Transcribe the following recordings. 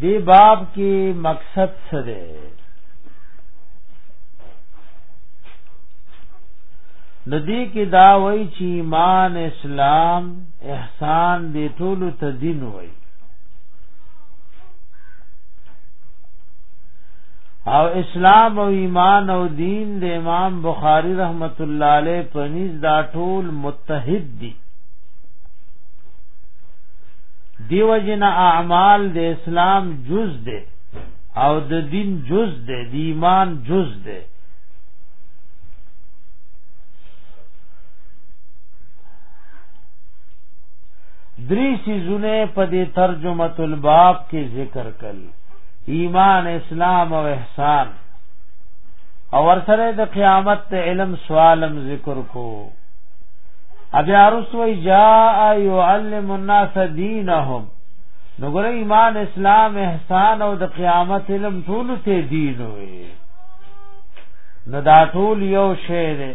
دی باب کې مقصد څه دی ندی کې دا وای چې ایمان اسلام احسان دی ټول ته دین وای او اسلام او ایمان او دین د امام بخاری رحمت الله علیه پنځ دا ټول متحد دي دیو جن اعمال د اسلام جز ده او د دین جز ده د ایمان جز ده دری سیزونه په دې ترجمه الباب کې ذکر کړل ایمان اسلام او احسان او ورسره د قیامت علم سوالم ذکر کو ابي ارس وی جاء يعلم الناس دينهم نو ګره ایمان اسلام احسان او د قیامت علم ټول ته دین وي نو دا ټول یو شی دی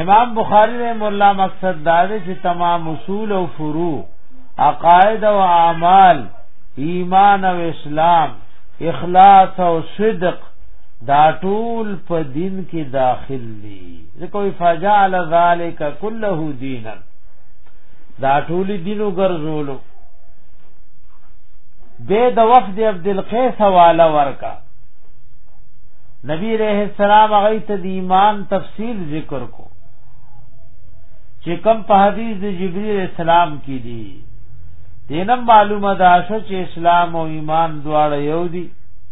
امام بخاری رحم الله مقصد دا دی چې تمام اصول او فروع عقاید او اعمال ایمان او اسلام اخلاص او صدق دا ټول په دین کې داخل دي ځکه فجعل ذلک كله دینا دا ټول دینو ګرځولو به د وفد عبد القیس حواله ورکا نبی رحم السلام هغه ته د ایمان تفصیل ذکر کو چې کم په حدیث د جبرئیل اسلام کې دي دینم معلومه ده چې اسلام او ایمان دواړه یو دي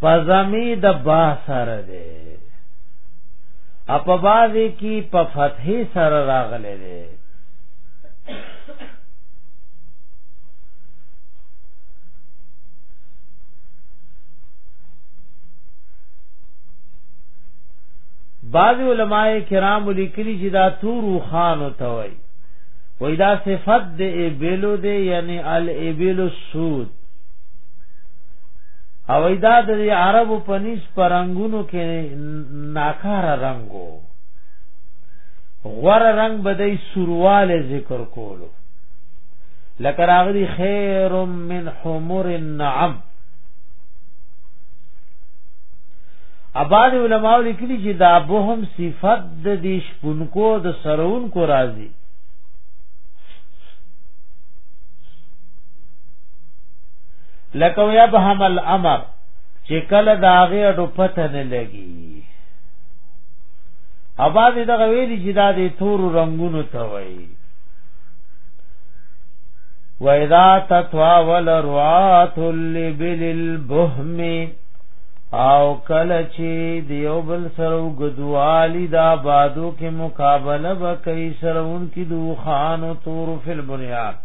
پزمی د با سره دی اپا بازی کی پا فتحی سر راغلے دے بعض علماء کرام لیکلی چې دا تور خان ته وای وای دا صفت د ابلو دی یعنی الابل السود او ایدا د عربو په نس پرنګونو کې ناکار رنگو غور رنگ بدای سرواله ذکر کولو لکه راغلی خیر من حمر النعم اباد علماء لیکلی چې دا بهم صفت د دې شپونکو د سرون کو راضي لکه یا به حمل امر چې کله دا غي اډو پته نه لګي اباد دغه ویلی چې دا د تور رنگونو ته وایي وَإِذَا تَطَاوَلَ رُعَاتُ الْإِبِلِ الْبُهْمِ او کله چې دیو بل سره غدوالی دا بادو کې مقابله وکړي سره اون کې دوخان او تور فل بنیاد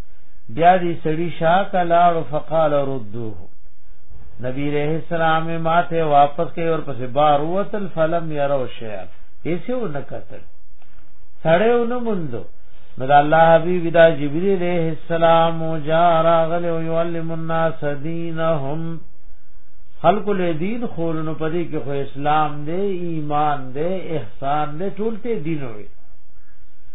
بیا دې سړی شاک لاړ فقال ردوه نبی علیہ السلام ماته واپس کړي اور پسې بار وتل فلم يرو شيء ایسه ونکتل سړی ونمندو نو د الله حبیب دا جبرئیل علیہ السلام جا راغل او يعلم الناس دینهم خلق له دین خورنو پدې کې خو اسلام دې ایمان دې احسان دې ټول ته دین وي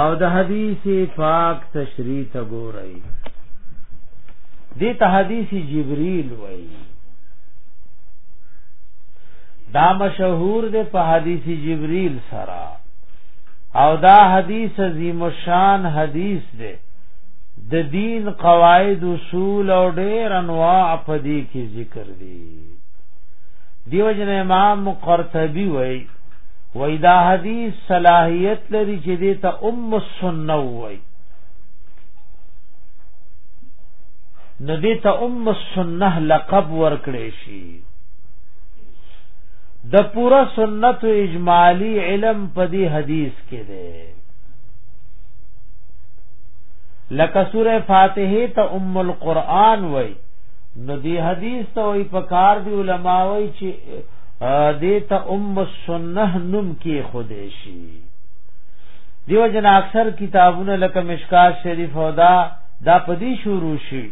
او د حدیث پاک تشریح ته ګورئ دې ته حدیث جبرئیل وایي دا مشهور دی په حدیث جبرئیل سره او دا حدیث عظیم شان حدیث دی د دین قواعد اصول او ډېر انواع په دې کې ذکر دي دیو جن امام قرطبي وایي وای دا حدیث صلاحیت لري چې دې ته ام السنه وای نو دې ته ام السنه لقب ورکړې شي د پورا سنت و اجمالی علم په دې حدیث کې ده لکه سوره فاتحه ته ام القرآن وای نو دې حدیث ته وای په کار دی علما وای چې دیتا ام السنه نم کی خودشی دیو جن اکثر کتابونه لکه مشکات شریف او دا دا پدی شروع شي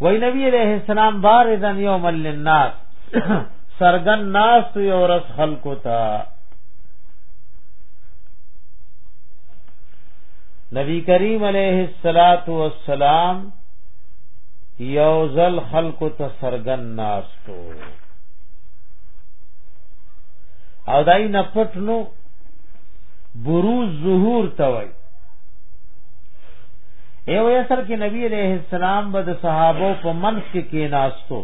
وای نبی علیہ السلام بارزن یوم للناس سرغن ناس یو رس خلق تا نبی کریم علیہ الصلات والسلام یو ځل خلق ته سرګن ناستو او دای نه پټنو بروز ظهور توي ایو اثر کې نبی عليه السلام به د صحابه په منځ کې کې ناستو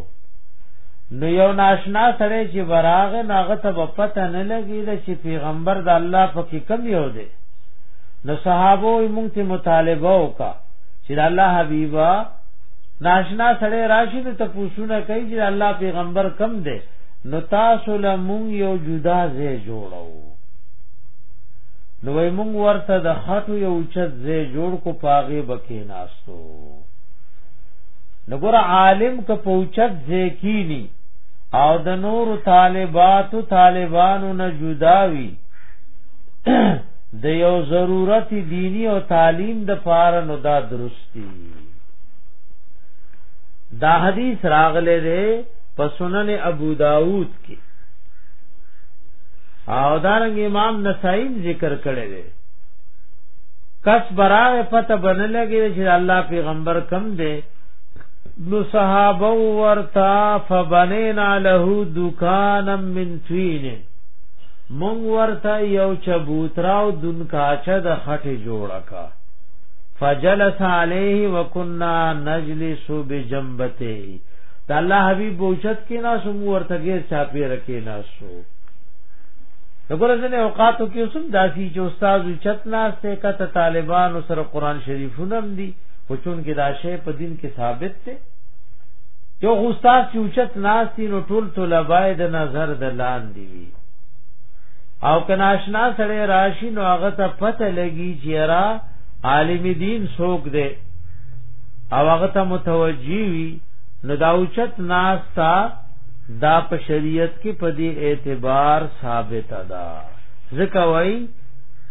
نو یو ناشنا سره چې براغ ناغه ته په پته نه لګی دا چې پیغمبر د الله په کې کم یو دی نو صحابه یې مونږ ته مطالبه وکړه چې د الله حبیبا ناشنا سره راشي نو ته پوښتنه کوي چې الله پیغمبر کم دی نو تاسو له مونږ یو جدا ځای جوړو نو مونږ ورته د خټو یو چت ځای جوړ کو پاغه بکې ناستو نګور عالم ک پوچت ځای کینی او د نور طالبات طالبانو نه جداوی د یو ضرورت دینی او تعلیم د پاره نو دا درستی دا حدیث راغله ده په سنن ابو داود کې او دارنګ امام نسائی ذکر کړی دی کس براغ پته بنه لګی چې الله پیغمبر کم دی نو صحابه ورتا فبنینا له دکانم من توینه مونږ ورته یو چبوتراو دن کاچه د خټه جوړه کا فجلس علیه وکنا نجلس بجنبته د الله حبیب بوچت کې ناسو مو ورته غیر چاپی رکې ناسو وګوره ځنه اوقاتو کې اوسم داسي چې استاد چت ناسته کته طالبان سره قران شریفونه هم دي خو چون کې دا شی په دین کې ثابت دی یو استاد چې اوچت ناستی نو ټول طلبای د نظر د لاندې وي او کناشنا سره راشي نو هغه ته پته لګي چې را عالم دین څوک دی او هغه ته متوجي وي نو دا اوچت ناس تا دا په شریعت کې په دې اعتبار ثابت ده ځکه وایي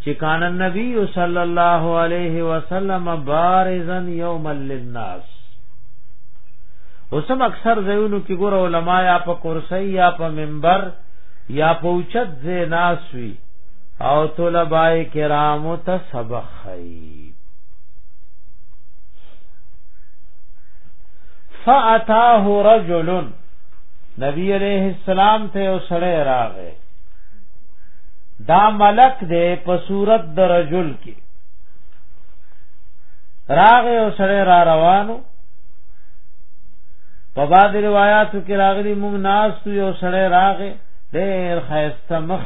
چې کان النبی صلی الله علیه وسلم بارزن یوم للناس اوسم اکثر ځایونو کې ګور علما یا په کرسی یا په منبر یا په اوچت ځای ناسوي او طلبای کرامو ته سبق خي فاتاه رجل نبی علیہ السلام ته وسړی راغی دا ملک دې په صورت د رجل کې راغه او سره را روانو په بعد روایتو کې راغلي موږ ناس یو سړی راغې ډېر خیسته مخ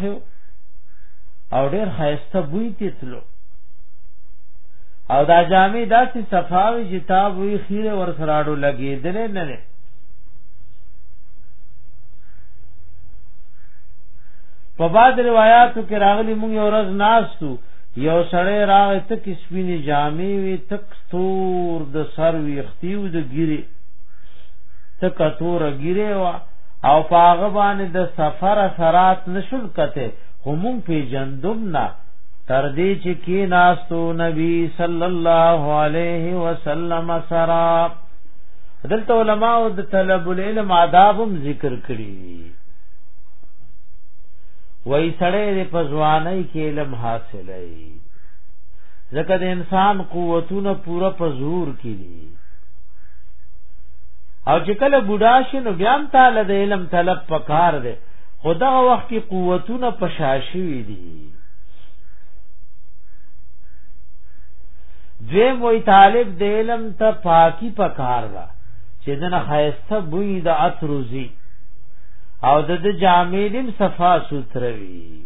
او ډېر خیسته بوی تلو او دا جامې داسې صفاوي چې تا وی خیره ور سراړو لګېدل نه نه په بعد روایتو کې راغلي موږ یو ورځ ناس یو سړی راغې ته کې سپینې جامې وي ته تور د سر ویختی او د ګیره تک تور ګیره وا او پاغه باندې د سفر اثرات نشل کته هم په جندم نه تر دې چې کې ناستو نبی صلی الله علیه وسلم سرا دلته علما او د طلب العلم آداب هم ذکر کړی وای سړی په ځواني کې علم حاصلای ځکه د انسان قوتونه پوره په زور کې دي او چې کله بوډا شي نو بیا هم تعالی د علم طلب پکار دی خدا وخت کې قوتونه پشاشوي دي دوی وای طالب د علم ته پاکي پکار ده چې دنه خیسته بوی د اتروزی او د جامې دیم صفا سوتروي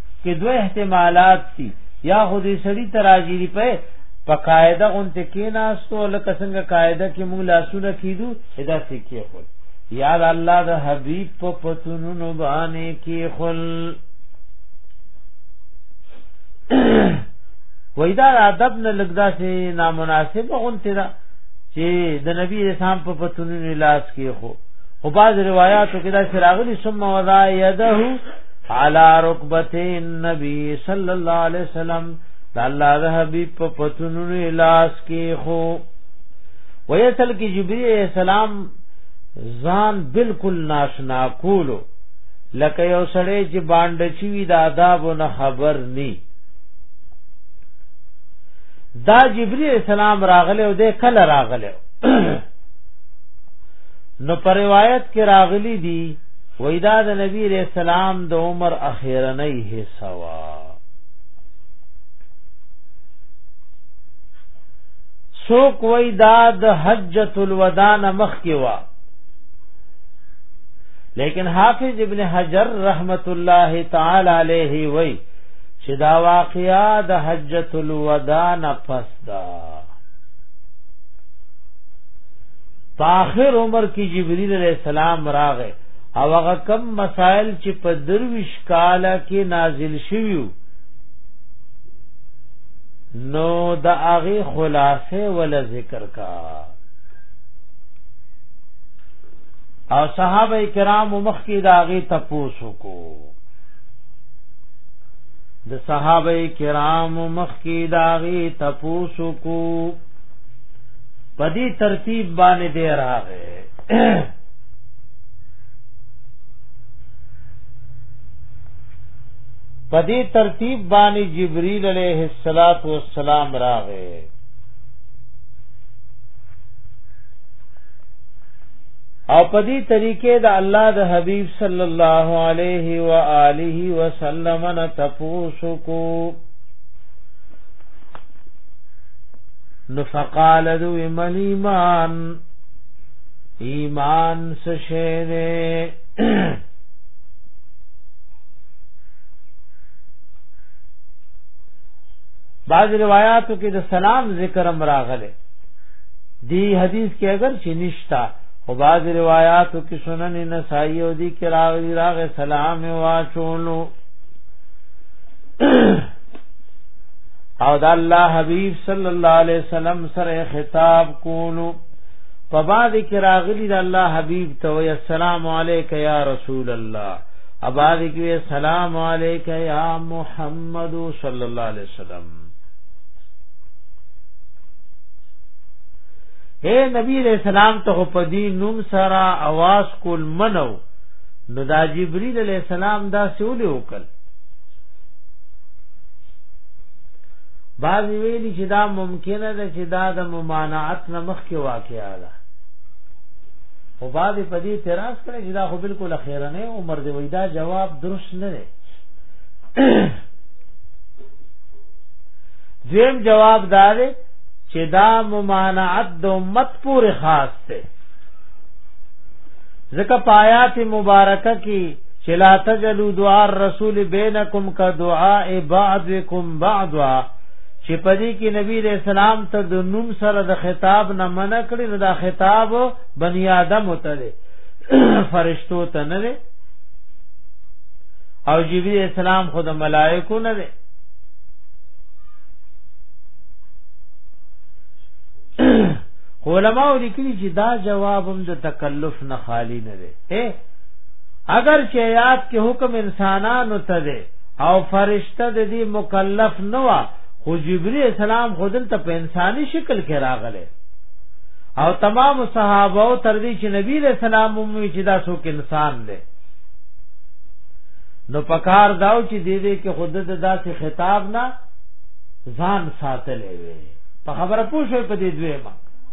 کې دوه احتمالات دي یا خو دې سړی تراجیری په په قاعده غونته کې ناستو لکه څنګه قاعده کې موږ لاسونه کیدو ادا سکیه خو یا الله د حبیب په پتونو باندې کې خل وای دا ادب نه لګدا سي نامناسب غونته دا چې د نبی رسام په پتونو لاس کې خو خو باز روایتو کې دا شراغلی ثم وضع يده علی رکبته النبی صلی الله علیه وسلم د الله د حبیب په پتونونو لاس کې خو ویسل کې جبرئیل السلام ځان بالکل ناشنا کولو لکه یو سړی چې باندې چی د آداب نه خبر ني دا جبرئیل السلام راغله او د کله راغله نو پر روایت کې راغلي دي وای دا د نبی علیہ السلام د عمر اخیرنۍ حصہ وا سوک وای دا د حجۃ الوداع مخ کې وا لیکن حافظ ابن حجر رحمت الله تعالی علیه وای چې دا واقعیا د حجۃ الوداع نه پس دا په آخر عمر کې جبريل عليه السلام راغې او هغه کم مسائل چې په درویش کال کې نازل شویو نو د هغه خلاصه ول ذکر کا او صحابه کرام مخ کې دا هغه تپوسو کو د صحابه کرام مخ کې دا هغه تپوسو کو په دې ترتیب باندې دی راغی په دې ترتیب باندې جبرئیل علیه الصلاۃ والسلام راغی او په دې طریقې د الله د حبیب صلی الله علیه و آله وسلم نه تفوسو کو نو فقال ذو مل ایمان ایمان سشیره بعض روایاتو کې د سلام ذکر هم راغلی دی حدیث کې اگر چې نشتا او بعض روایاتو کې سنن نسائی او دی کې راغلی راغه سلام واچولو او د الله حبیب صلی الله علیه وسلم سره خطاب کولو په بعد کې راغلی د الله حبیب ته وی السلام علیک یا رسول الله اباد کې السلام علیک یا محمد صلی الله علیه وسلم اے نبی علیہ السلام ته په دې نوم سره आवाज کول منو نو دا جبرئیل علیہ السلام دا سولې وکړ بعض ویلی چې دا ممکنه ده چې دا د ممانعت نه مخکې واقعا ده او بعض په دې اعتراض کړي چې دا خو بالکل خیره نه عمر دی وای دا جواب درست نه دی دیم جواب دار چې دا ممانعت د امت پورې خاص ده ځکه پایات مبارکه کې چې لا تجلو دعاء الرسول بینکم کا دعاء بعضکم بعضا چې پدې کې نبی رسول سلام ته د نوم سره د خطاب نه منع کړی نو دا خطاب بنی آدم ته دی فرشتو ته نه دی او جبرئیل اسلام خود ملائکو نه دی علماء لیکلي چې دا جواب هم د تکلف نه خالی نه دی اگر چې آیات کې حکم انسانانو ته دی او فرشته د دې مکلف نه و خو جبرئیل السلام خودل ته په انساني شکل کې راغله او تمام صحابه او تر دې چې نبی له سلام مومي چې دا څوک انسان دی نو پکار داو چې دې دې کې خود د داسې خطاب نه ځان ساتلې وي په خبره پوښوي په دې دوی ما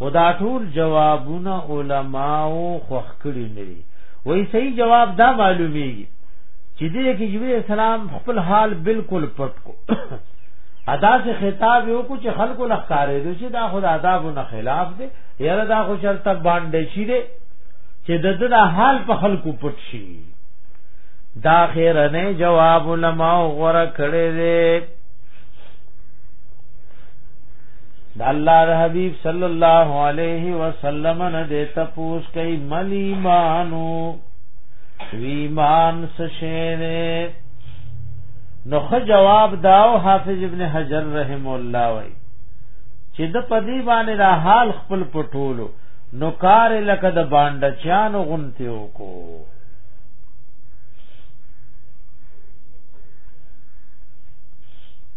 خدا ټول جوابونه علماو خوخ کړی نه دي وای صحیح جواب دا معلومیږي چې دې کې جوی اسلام خپل حال بالکل پټ کو ادا سے خطاب یو کو چې خلکو لخکارې دي چې دا خدا آداب نه خلاف دي یره دا خو شرط باندې شي دي چې د دې حال په خلکو پټ شي دا خیر نه جواب علماو غره کړی دی د الله د حبيب صلی الله علیه وسلم نه د تپوس کوي ملي مانو ایمان سشینه نو خو جواب داو حافظ ابن حجر رحم الله وای چې د پدی باندې را حال خپل پټولو نو کار لکه د باندې چانو غنته وکړو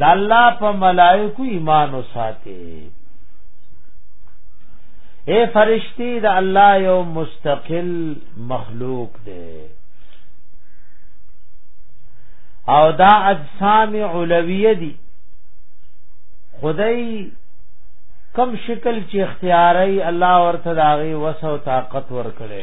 د الله په ملائکو ایمان وساته اے فرشتي د الله یو مستقل مخلوق دی او دا اجسام علویه دي خدای کم شکل چې اختیاري الله ورته داغي وسو طاقت ورکړي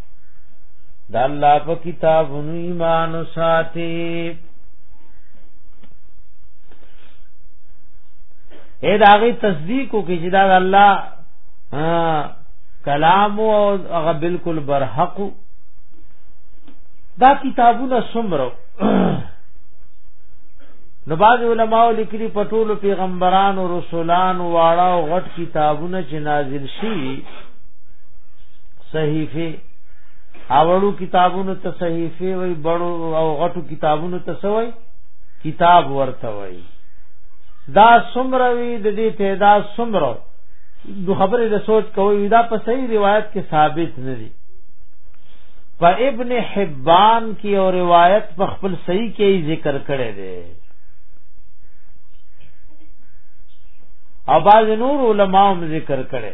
د الله په کتابونو ایمان ساتي اې دا غي تصدیق کو کې چې دا الله کلام او هغه بالکل برحق دا کتابونه سمرو نو باز علماء لیکلي په ټولو پیغمبرانو رسولانو واړه او غټ کتابونه چې نازل شي صحیفه اولو کتابونو ته صحیفه وای بڑو او غټو کتابونو ته سوای کتاب ورته وای دا سمره وی د دې تعداد سمره دو خبره د سوچ کوي دا په صحیح روایت کې ثابت نه دي په ابن حبان کې او روایت په خپل صحیح کې ذکر کړي دي او باز نور علماء هم ذکر کړي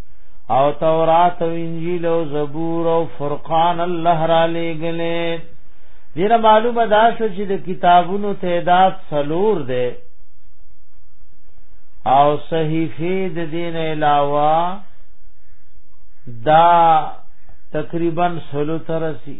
او تورات او انجیل او زبور او فرقان الله را لېګلې دینه معلومه دا شو چې د کتابونو تعداد څلور دی او صحیفه د دین علاوه دا تقریبا سلو ترسی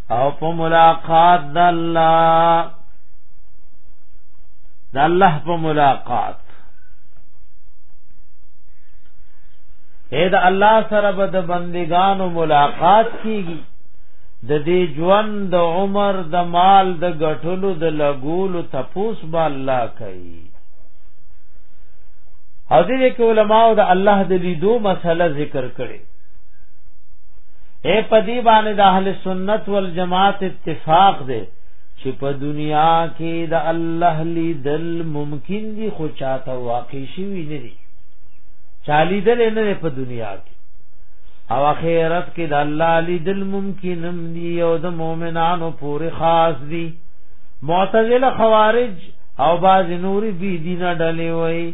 او په ملاقات د الله د الله په ملاقات اې د الله سره به د بندګانو ملاقات کیږي د دې ژوند د عمر د مال د غټلو د لګولو تپوس به الله کوي او دې کې علماو د الله د لیدو مسله ذکر کړي اے پدی باندې د اهل سنت والجماعت اتفاق دی چې په دنیا کې د الله لیدل ممکن دي خو چاته واقع شي نه دي چالی دل نه په دنیا کې او اخرت کې د الله لیدل ممکن هم دي او د مؤمنانو پورې خاص دي معتزله خوارج او باز نور بی دینه ډلې وای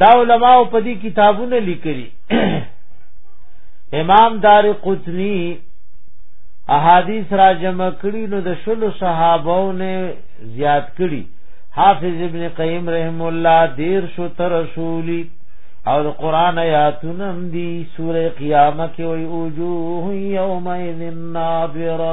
دا علماء په دې کتابونه لیکلي امام دار قطنی احادیث را جمع کړي نو د شلو صحابو نه زیات کړي حافظ ابن قیم رحم الله دیر شو تر رسولی او د قران آیاتونم دی سوره قیامت کې وی اوجوه یومئذ ناظره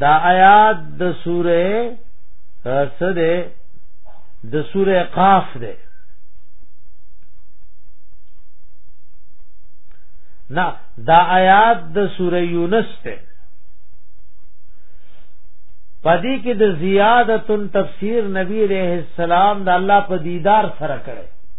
دا آیات د سوره سده د سوره قاف ده نه دا آیات د سوره یونس ته پدې کې د زیادتن تفسیر نبی رحم السلام د الله په دیدار سره کړي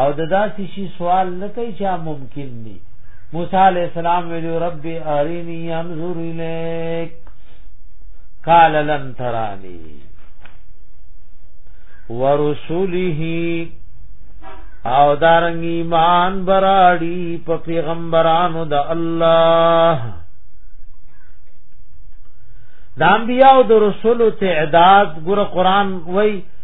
او د داسې شي سوال نه کوي چې ممکن دي موسی علی السلام ویلو رب ارینی انظر الیک قال لن ترانی ورسوله او دارنګ ایمان براړي په پیغمبرانو د الله د انبیاء او د رسولو تعداد ګور قران وای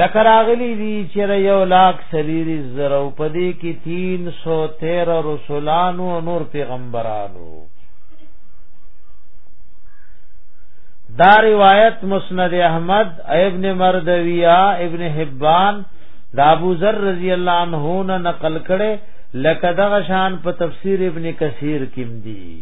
لکه راغلی دی چې یو لاک سلیری زرو پدې کې 313 رسولانو او نور پیغمبرانو دا روایت مسند احمد ابن مردویہ ابن حبان دا ابو ذر رضی اللہ عنہ نه نقل کړي لکه دغه شان په تفسیر ابن کثیر کې دی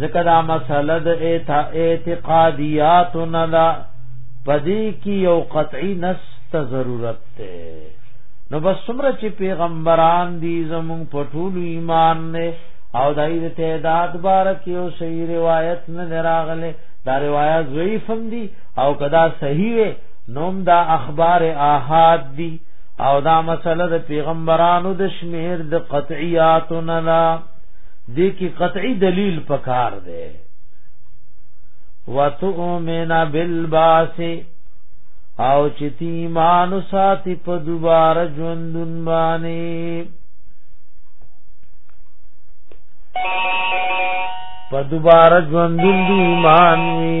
ځکه دا مسله د اعتقادیات نه ده پدې کې یو قطعي نص ته ضرورت ده نو بس څومره چې پیغمبران دي زموږ په ټول ایمان نه او دای د تعداد بارک یو صحیح روایت نه راغله دا روایت ضعیف هم دي او کدا صحیح نوم دا اخبار احاد دي او دا مسله د پیغمبرانو د شمیر د قطعیات نه دې کې قطعي دلیل پکار دی وتؤمن بالباس او چې تیمان ساتي په دوباره ژوندون باندې په دوباره ژوندون دی ایمان وی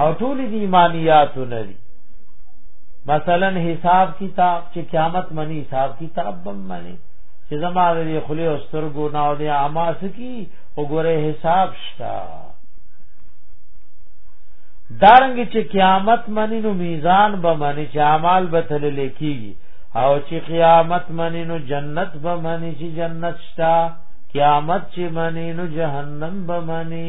او ټول دي ایمانیات نه دي مثلا حساب کتاب چې قیامت منی حساب کتاب بم منی چې زما دې خلی او سترګو نه او دې اماس کی وګوره حساب شتا دارنګ چې قیامت منی نو میزان به منی چې اعمال به تل لیکيږي او چې قیامت منی نو جنت به منی چې جنت شتا قیامت چې منی نو جهنم به منی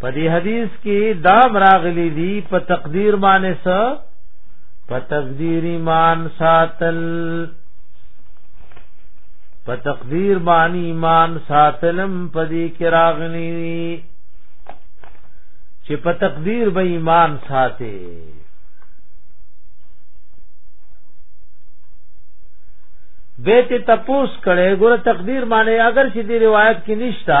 په دې حدیث کې دا راغلي دي په تقدیر باندې س په تقدیر ایمان ساتل په تقدیر باندې ایمان ساتلم په دې کې راغلي چې په تقدیر به ایمان ساتي بیت تپوس کړي ګور تقدیر معنی اگر چې دی روایت کې نشتا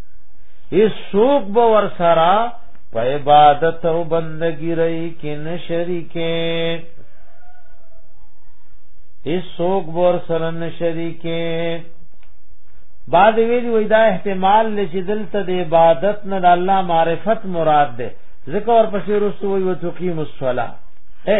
هیڅوک به ور سره په عبادت او بندګی رہی کې نه شریکې هیڅوک به ور سره نه شریکې بعد ویلی وای دا احتمال لچې دلته د عبادت نه د الله معرفت مراد ده ذکر پسې رسو وي وتقیم الصلاه اے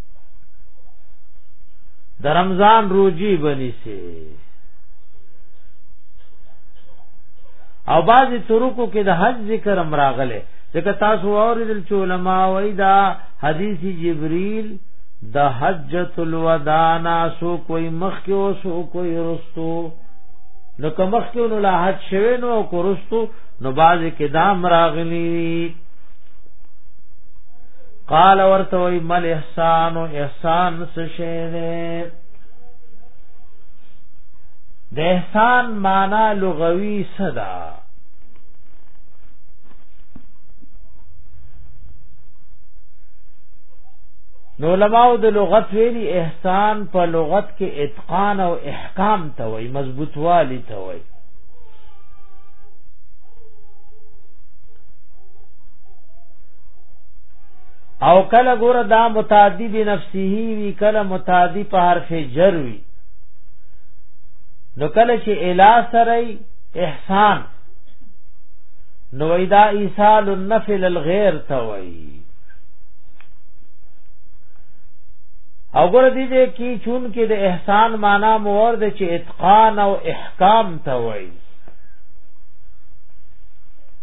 د رمضان روجی بنی سي او بعضی ترکو کې د حج ذکر امراغله ځکه تاسو اوریدل چې علما وایي دا حدیث جبرئیل د حجۃ الوداع ناسو کوئی مخ کې او سو کوئی رستو نو کمخ کې نو لا حج شوه نو کو رستو نو باز کې دام راغلی قال ورته وی مل احسان او احسان څه شی دی د احسان معنا لغوي صدا نو علماء د لغت ویلي احسان په لغت کې اتقان او احکام ته وایي مضبوط والی ته وایي او کله ګور دا متعدی به نفسه وی کله متعدی په حرف جر وی نو کله چې الا سره احسان نو ایدا ایصال النفل الغیر توئی او ګور دې دې کی چون کې د احسان معنا مور د چې اتقان او احکام ته وایي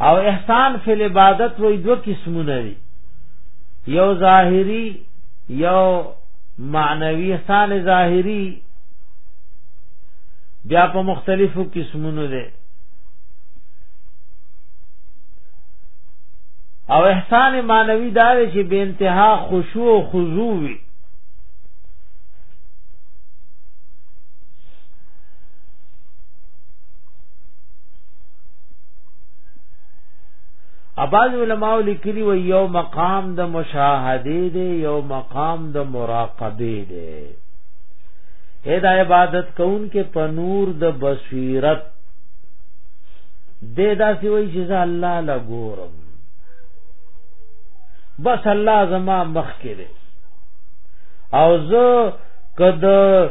او احسان فی العبادت وې دوه قسمونه دي یو ظاهری یو معنوي احسان ظاهری بیا په مختلفو قسمونو ده او احسان معنوي دا چې به انتها خشوع او خضوع وي اباظ علماء لیکلی و یو مقام د مشاهده دی یو مقام د مراقبه دی اې دا عبادت کون کې پنور د بصیرت دې دا سی وای چې الله لا ګورم بس الله زما مخ کې دی او زه کده